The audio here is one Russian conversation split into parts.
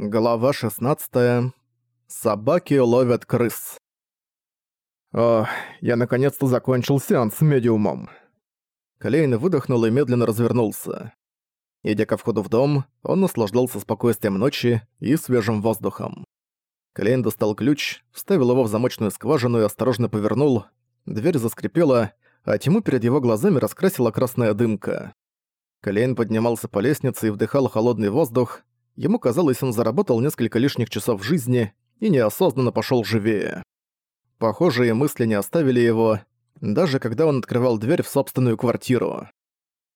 Глава 16. Собаки ловят крыс. О, я наконец-то закончил сеанс с медиумом. Клейн выдохнул и медленно развернулся. Идя ко входу в дом, он наслаждался спокойствием ночи и свежим воздухом. Клейн достал ключ, вставил его в замочную скважину и осторожно повернул. Дверь заскрипела, а тьму перед его глазами раскрасила красная дымка. Клейн поднимался по лестнице и вдыхал холодный воздух, Ему казалось, он заработал несколько лишних часов жизни и неосознанно пошёл живее. Похожие мысли не оставили его, даже когда он открывал дверь в собственную квартиру.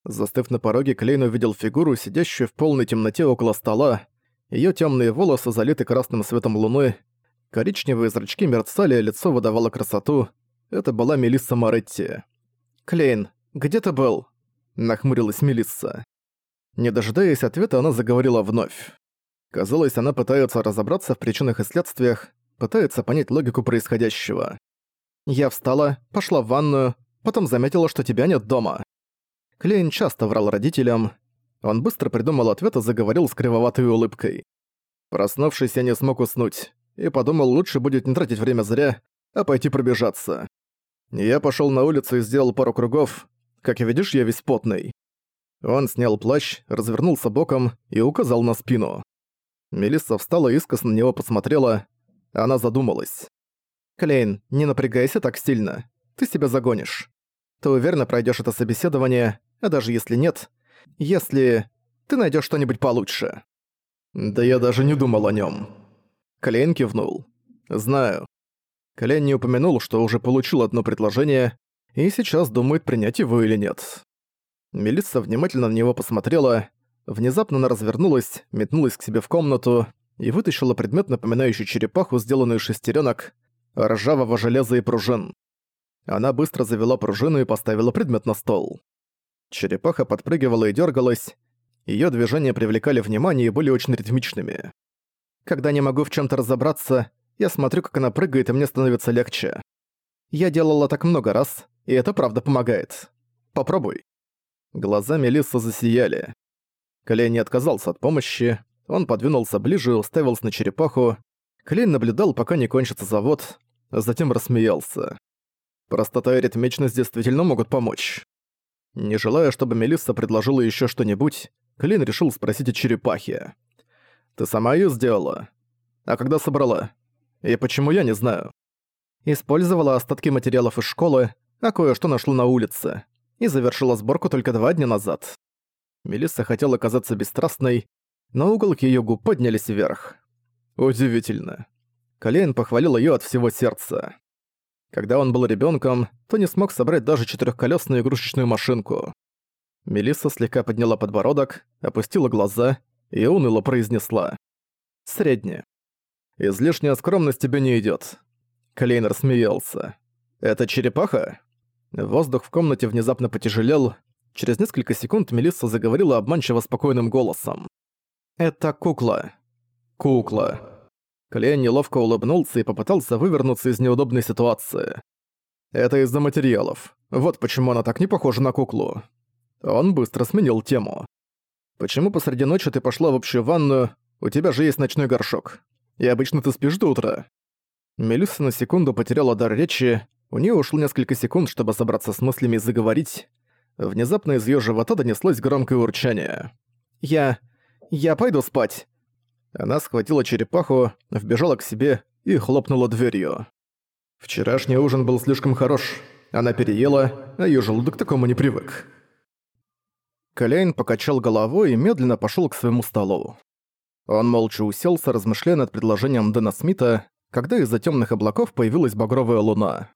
Застыв на пороге, Клейн увидел фигуру, сидящую в полной темноте около стола. Её тёмные волосы залиты красным светом луны, коричневые зрачки мерцали, а лицо выдавало красоту. Это была Мелисса Моретти. «Клейн, где ты был?» – нахмурилась Мелисса. Не дожидаясь ответа, она заговорила вновь. Казалось, она пытается разобраться в причинах и следствиях, пытается понять логику происходящего. Я встала, пошла в ванную, потом заметила, что тебя нет дома. Клейн часто врал родителям. Он быстро придумал ответ и заговорил с кривоватой улыбкой. Проснувшись, я не смог уснуть, и подумал, лучше будет не тратить время зря, а пойти пробежаться. Я пошёл на улицу и сделал пару кругов. Как видишь, я весь потный. Он снял плащ, развернулся боком и указал на спину. Мелисса встала и искосно на него посмотрела. Она задумалась. «Клейн, не напрягайся так сильно. Ты себя загонишь. Ты уверенно пройдёшь это собеседование, а даже если нет, если ты найдёшь что-нибудь получше». «Да я даже не думал о нём». Клейн кивнул. «Знаю». Клейн не упомянул, что уже получил одно предложение, и сейчас думает, принять его или нет. Мелисса внимательно на него посмотрела. Внезапно она развернулась, метнулась к себе в комнату и вытащила предмет, напоминающий черепаху, сделанную из шестеренок, ржавого железа и пружин. Она быстро завела пружину и поставила предмет на стол. Черепаха подпрыгивала и дергалась. Ее движения привлекали внимание и были очень ритмичными. Когда не могу в чем то разобраться, я смотрю, как она прыгает, и мне становится легче. Я делала так много раз, и это правда помогает. Попробуй. Глаза Мелиссы засияли. Клей не отказался от помощи, он подвинулся ближе и уставился на черепаху. Клей наблюдал, пока не кончится завод, а затем рассмеялся. Простота и ритмичность действительно могут помочь. Не желая, чтобы Мелисса предложила еще что-нибудь, Клин решил спросить о черепахе. «Ты сама ее сделала? А когда собрала? И почему я не знаю?» Использовала остатки материалов из школы, а кое-что нашла на улице и завершила сборку только два дня назад. Мелисса хотела казаться бесстрастной, но уголки её губ поднялись вверх. Удивительно. Колейн похвалил её от всего сердца. Когда он был ребёнком, то не смог собрать даже четырёхколёсную игрушечную машинку. Мелисса слегка подняла подбородок, опустила глаза и уныло произнесла. «Средне. Излишняя скромность тебе не идёт». Клейнер смеялся. «Это черепаха?» Воздух в комнате внезапно потяжелел. Через несколько секунд Мелисса заговорила обманчиво спокойным голосом. «Это кукла». «Кукла». Клейн неловко улыбнулся и попытался вывернуться из неудобной ситуации. «Это из-за материалов. Вот почему она так не похожа на куклу». Он быстро сменил тему. «Почему посреди ночи ты пошла в общую ванную? У тебя же есть ночной горшок. И обычно ты спишь до утра». Мелисса на секунду потеряла дар речи, у нее ушло несколько секунд, чтобы собраться с мыслями и заговорить. Внезапно из ее живота донеслось громкое урчание. «Я... я пойду спать». Она схватила черепаху, вбежала к себе и хлопнула дверью. Вчерашний ужин был слишком хорош. Она переела, а её желудок к такому не привык. Коляйн покачал головой и медленно пошёл к своему столу. Он молча уселся, размышляя над предложением Дэна Смита, когда из-за тёмных облаков появилась багровая луна.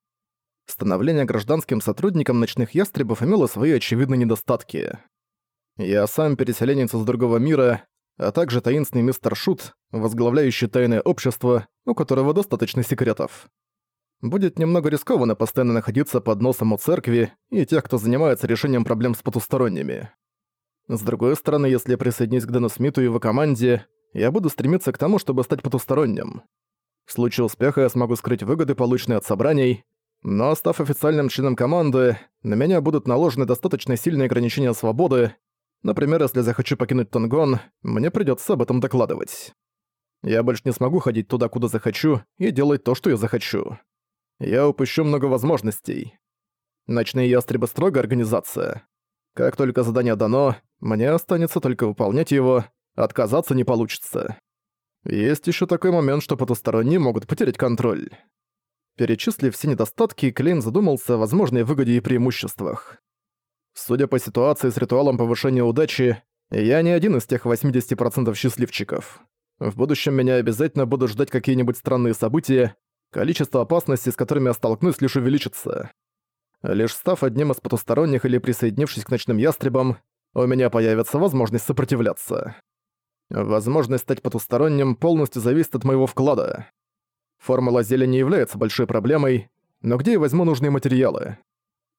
Становление гражданским сотрудником ночных ястребов имело свои очевидные недостатки. Я сам переселенец из другого мира, а также таинственный мистер Шут, возглавляющий тайное общество, у которого достаточно секретов. Будет немного рискованно постоянно находиться под носом у церкви и тех, кто занимается решением проблем с потусторонними. С другой стороны, если я присоединюсь к Дэну Смиту и его команде, я буду стремиться к тому, чтобы стать потусторонним. В случае успеха я смогу скрыть выгоды, полученные от собраний, но став официальным членом команды, на меня будут наложены достаточно сильные ограничения свободы. Например, если захочу покинуть Тонгон, мне придётся об этом докладывать. Я больше не смогу ходить туда, куда захочу, и делать то, что я захочу. Я упущу много возможностей. Ночные ястребы строгая организация. Как только задание дано, мне останется только выполнять его, отказаться не получится. Есть еще такой момент, что потусторонние могут потерять контроль. Перечислив все недостатки, Клейн задумался о возможной выгоде и преимуществах. Судя по ситуации с ритуалом повышения удачи, я не один из тех 80% счастливчиков. В будущем меня обязательно будут ждать какие-нибудь странные события, количество опасностей, с которыми я столкнусь, лишь увеличится. Лишь став одним из потусторонних или присоединившись к ночным ястребам, у меня появится возможность сопротивляться. Возможность стать потусторонним полностью зависит от моего вклада. Формула зелени не является большой проблемой, но где я возьму нужные материалы?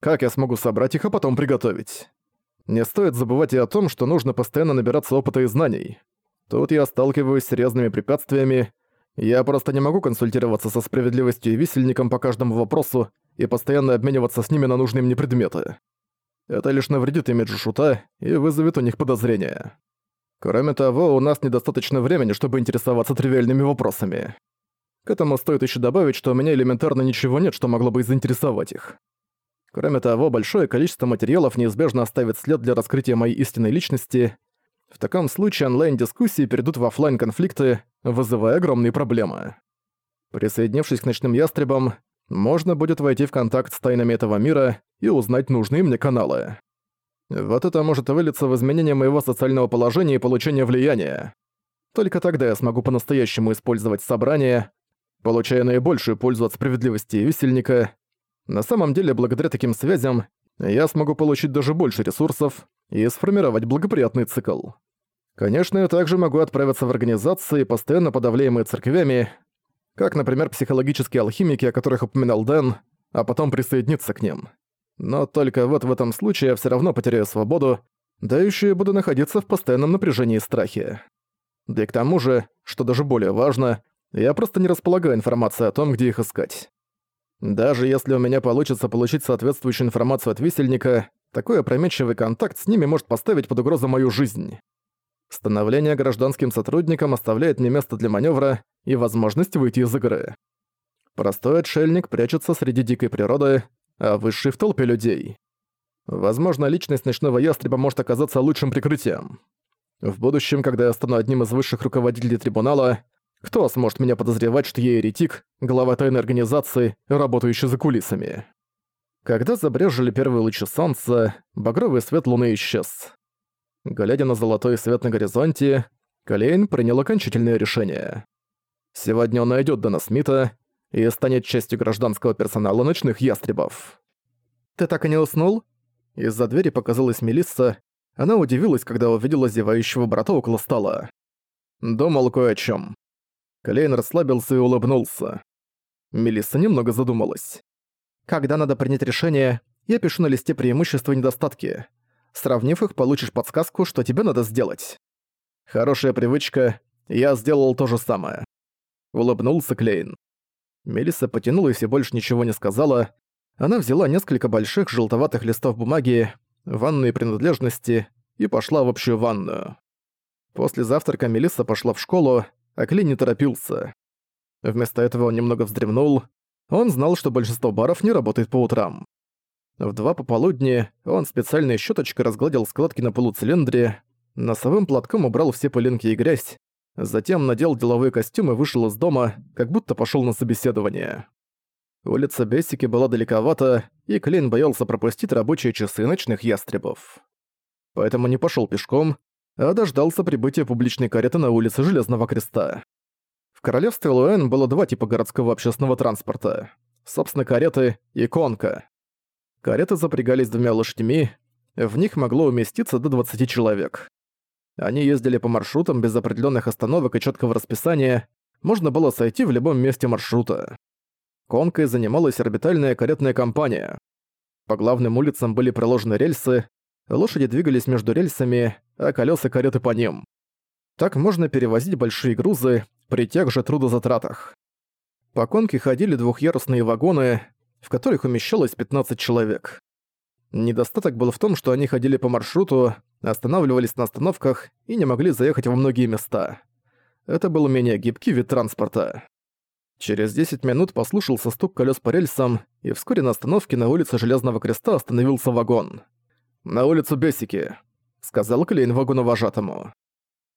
Как я смогу собрать их, а потом приготовить? Не стоит забывать и о том, что нужно постоянно набираться опыта и знаний. Тут я сталкиваюсь с серьезными препятствиями. Я просто не могу консультироваться со справедливостью и висельником по каждому вопросу и постоянно обмениваться с ними на нужные мне предметы. Это лишь навредит имиджу шута и вызовет у них подозрения. Кроме того, у нас недостаточно времени, чтобы интересоваться тривиальными вопросами. К этому стоит еще добавить, что у меня элементарно ничего нет, что могло бы заинтересовать их. Кроме того, большое количество материалов неизбежно оставит след для раскрытия моей истинной личности, в таком случае онлайн-дискуссии перейдут в офлайн конфликты вызывая огромные проблемы. Присоединившись к ночным ястребам, можно будет войти в контакт с тайнами этого мира и узнать нужные мне каналы. Вот это может вылиться в изменение моего социального положения и получение влияния. Только тогда я смогу по-настоящему использовать собрание, получая наибольшую пользу от справедливости и висельника. На самом деле, благодаря таким связям, я смогу получить даже больше ресурсов и сформировать благоприятный цикл. Конечно, я также могу отправиться в организации, постоянно подавляемые церквями, как, например, психологические алхимики, о которых упоминал Дэн, а потом присоединиться к ним. Но только вот в этом случае я всё равно потеряю свободу, да ещё буду находиться в постоянном напряжении и страхе. Да и к тому же, что даже более важно, я просто не располагаю информацией о том, где их искать. Даже если у меня получится получить соответствующую информацию от висельника, такой опрометчивый контакт с ними может поставить под угрозу мою жизнь. Становление гражданским сотрудником оставляет мне место для маневра и возможность выйти из игры. Простой отшельник прячется среди дикой природы, а высший в толпе людей. Возможно, личность ночного ястреба может оказаться лучшим прикрытием. В будущем, когда я стану одним из высших руководителей трибунала, кто сможет меня подозревать, что я еретик, глава тайной организации, работающий за кулисами? Когда забрежили первые лучи солнца, багровый свет луны исчез. Глядя на золотой свет на горизонте, Калейн принял окончательное решение. Сегодня он найдет Дэна Смита и станет частью гражданского персонала ночных ястребов. «Ты так и не уснул?» Из-за двери показалась Мелисса. Она удивилась, когда увидела зевающего брата около стола. Думал кое о чем. Клейн расслабился и улыбнулся. Мелисса немного задумалась. «Когда надо принять решение, я пишу на листе преимущества и недостатки. Сравнив их, получишь подсказку, что тебе надо сделать. Хорошая привычка, я сделал то же самое. Улыбнулся Клейн. Мелисса потянулась и больше ничего не сказала. Она взяла несколько больших желтоватых листов бумаги, ванные принадлежности и пошла в общую ванную. После завтрака Мелисса пошла в школу, а Клейн не торопился. Вместо этого он немного вздремнул. Он знал, что большинство баров не работает по утрам. В два пополудни он специальной щеточкой разгладил складки на полуцилиндре, носовым платком убрал все пылинки и грязь, затем надел деловой костюм и вышел из дома, как будто пошел на собеседование. Улица Бессики была далековата, и Клейн боялся пропустить рабочие часы ночных ястребов. Поэтому не пошел пешком, а дождался прибытия публичной кареты на улице Железного Креста. В королевстве Луэн было два типа городского общественного транспорта. Собственно, кареты и конка. Кареты запрягались двумя лошадьми, в них могло уместиться до 20 человек. Они ездили по маршрутам без определенных остановок и четкого расписания, можно было сойти в любом месте маршрута. Конкой занималась орбитальная каретная компания. По главным улицам были проложены рельсы, лошади двигались между рельсами, а колеса кареты по ним. Так можно перевозить большие грузы при тех же трудозатратах. По конке ходили двухъярусные вагоны, в которых умещалось 15 человек. Недостаток был в том, что они ходили по маршруту, останавливались на остановках и не могли заехать во многие места. Это был менее гибкий вид транспорта. Через 10 минут послушался стук колес по рельсам, и вскоре на остановке на улице Железного Креста остановился вагон. «На улицу Бесики», — сказал Клейн вагоновожатому.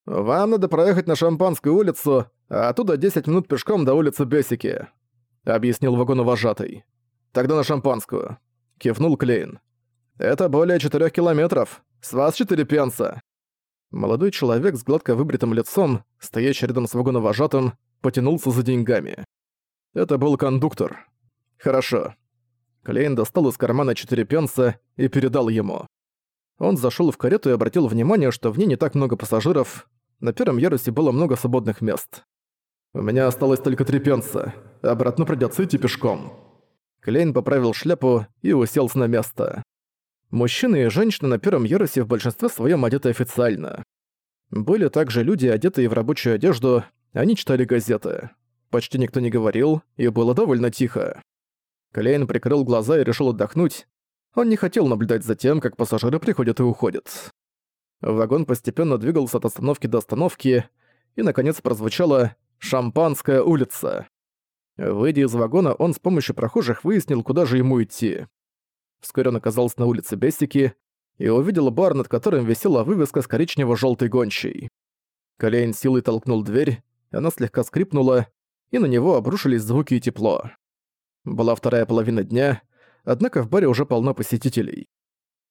«Вам надо проехать на Шампанскую улицу, а оттуда 10 минут пешком до улицы Бесики», — объяснил вагоновожатый. «Тогда на Шампанскую», — кивнул Клейн. «Это более 4 километров. С вас 4 пенса». Молодой человек с гладко выбритым лицом, стоящий рядом с вагоновожатым, потянулся за деньгами. Это был кондуктор. Хорошо. Клейн достал из кармана четыре пенса и передал ему. Он зашел в карету и обратил внимание, что в ней не так много пассажиров. На первом ярусе было много свободных мест. «У меня осталось только три пенса. Обратно придётся идти пешком». Клейн поправил шляпу и уселся на место. Мужчины и женщины на первом ярусе в большинстве своем одеты официально. Были также люди, одетые в рабочую одежду, они читали газеты. Почти никто не говорил, и было довольно тихо. Клейн прикрыл глаза и решил отдохнуть. Он не хотел наблюдать за тем, как пассажиры приходят и уходят. Вагон постепенно двигался от остановки до остановки, и, наконец, прозвучала «Шампанская улица». Выйдя из вагона, он с помощью прохожих выяснил, куда же ему идти. Вскоре он оказался на улице Бестики и увидел бар, над которым висела вывеска с коричнево-жёлтой гончей. Колейн силой толкнул дверь, она слегка скрипнула, и на него обрушились звуки и тепло. Была вторая половина дня, однако в баре уже полно посетителей.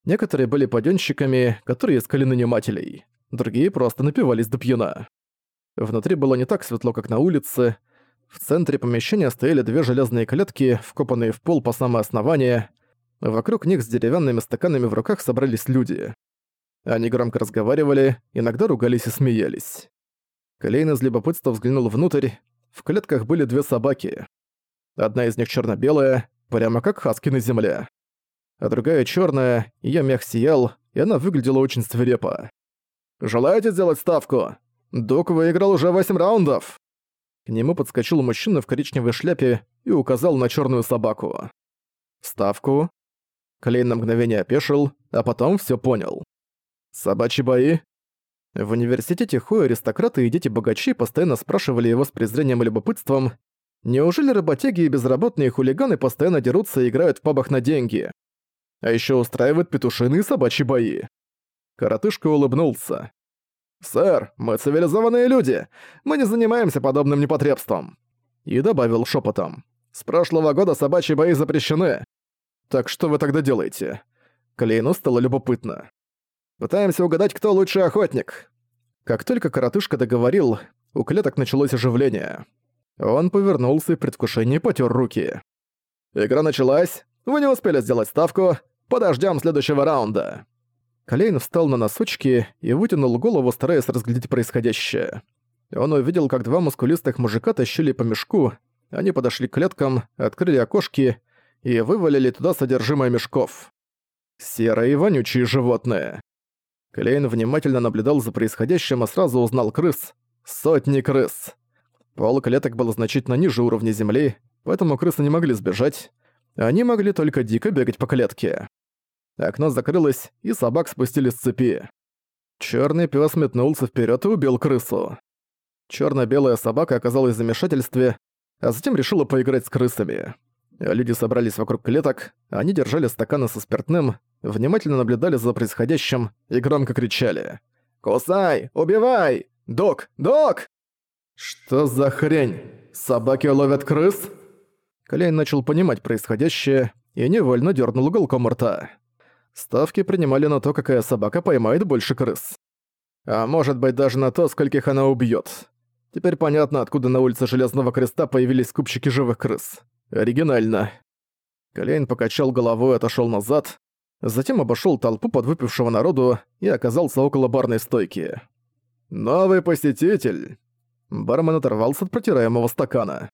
Некоторые были паденщиками, которые искали нанимателей, другие просто напивались до пьяна. Внутри было не так светло, как на улице. В центре помещения стояли две железные клетки, вкопанные в пол по самое основание. Вокруг них с деревянными стаканами в руках собрались люди. Они громко разговаривали, иногда ругались и смеялись. Клейн из любопытства взглянул внутрь. В клетках были две собаки. Одна из них черно белая прямо как хаски на земле. А другая черная, её мех сиял, и она выглядела очень свирепо. «Желаете сделать ставку? Дук выиграл уже восемь раундов!» К нему подскочил мужчина в коричневой шляпе и указал на черную собаку. «Ставку?» Клейн на мгновение опешил, а потом все понял. «Собачьи бои?» В университете Ху аристократы и дети-богачи постоянно спрашивали его с презрением и любопытством, неужели работяги и безработные хулиганы постоянно дерутся и играют в пабах на деньги? А еще устраивают петушиные собачьи бои. Коротышка улыбнулся. «Сэр, мы цивилизованные люди. Мы не занимаемся подобным непотребством». И добавил шепотом. «С прошлого года собачьи бои запрещены. Так что вы тогда делаете?» Клейну стало любопытно. Пытаемся угадать, кто лучший охотник». Как только коротышка договорил, у клеток началось оживление. Он повернулся и в предвкушении потер руки. «Игра началась. Вы не успели сделать ставку. Подождем следующего раунда». Колейн встал на носочки и вытянул голову, стараясь разглядеть происходящее. Он увидел, как два мускулистых мужика тащили по мешку, они подошли к клеткам, открыли окошки и вывалили туда содержимое мешков. Серые и вонючие животные. Клейн внимательно наблюдал за происходящим, а сразу узнал крыс. Сотни крыс. Пол клеток был значительно ниже уровня земли, поэтому крысы не могли сбежать. Они могли только дико бегать по клетке. Окно закрылось, и собак спустили с цепи. Чёрный пес метнулся вперед и убил крысу. Чёрно-белая собака оказалась в замешательстве, а затем решила поиграть с крысами. Люди собрались вокруг клеток, они держали стаканы со спиртным, внимательно наблюдали за происходящим и громко кричали. «Кусай! Убивай! Док! Док!» «Что за хрень? Собаки ловят крыс?» Клейн начал понимать происходящее и невольно дернул уголком рта. Ставки принимали на то, какая собака поймает больше крыс. А может быть даже на то, скольких она убьет. Теперь понятно, откуда на улице Железного Креста появились скупщики живых крыс. Оригинально. Клейн покачал головой и отошёл назад, затем обошёл толпу подвыпившего народу и оказался около барной стойки. «Новый посетитель!» Бармен оторвался от протираемого стакана.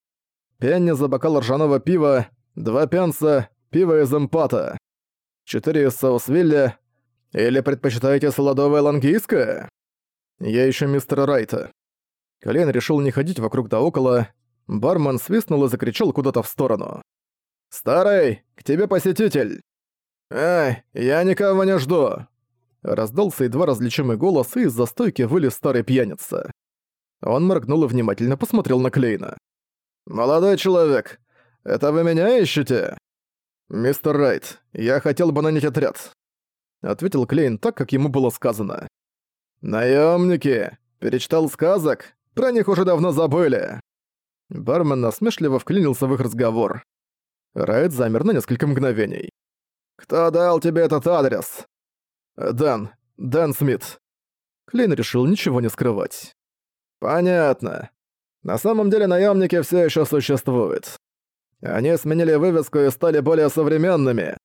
«Пенни за бокал ржаного пива, два пенса, пиво из эмпата, четыре из соусвилля, или предпочитаете солодовое лангийское?» «Я ищу мистера Райта». Колен решил не ходить вокруг да около. Бармен свистнул и закричал куда-то в сторону. «Старый, к тебе посетитель!» «Эй, я никого не жду!» Раздался едва различимый голос, и из-за стойки вылез старый пьяница. Он моргнул и внимательно посмотрел на Клейна. «Молодой человек, это вы меня ищете?» «Мистер Райт, я хотел бы нанять отряд», — ответил Клейн так, как ему было сказано. «Наёмники! Перечитал сказок? Про них уже давно забыли!» Бармен насмешливо вклинился в их разговор. Райт замер на несколько мгновений. «Кто дал тебе этот адрес?» «Дэн. Дэн Смит». Клейн решил ничего не скрывать. «Понятно. На самом деле наемники все еще существуют. Они сменили вывеску и стали более современными.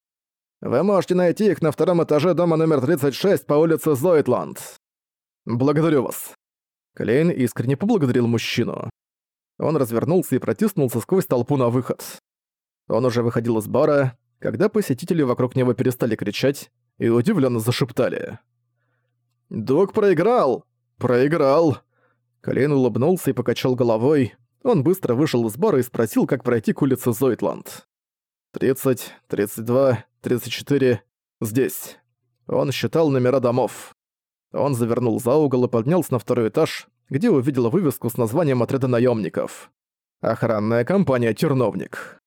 Вы можете найти их на втором этаже дома номер 36 по улице Зойтланд. Благодарю вас». Клейн искренне поблагодарил мужчину. Он развернулся и протиснулся сквозь толпу на выход. Он уже выходил из бара, когда посетители вокруг него перестали кричать и удивленно зашептали. «Док проиграл! Проиграл!» Колейн улыбнулся и покачал головой. Он быстро вышел из бара и спросил, как пройти к улице Зойтланд. «Тридцать, тридцать два, тридцать четыре. Здесь». Он считал номера домов. Он завернул за угол и поднялся на второй этаж, где увидел вывеску с названием отряда наемников. Охранная компания «Терновник».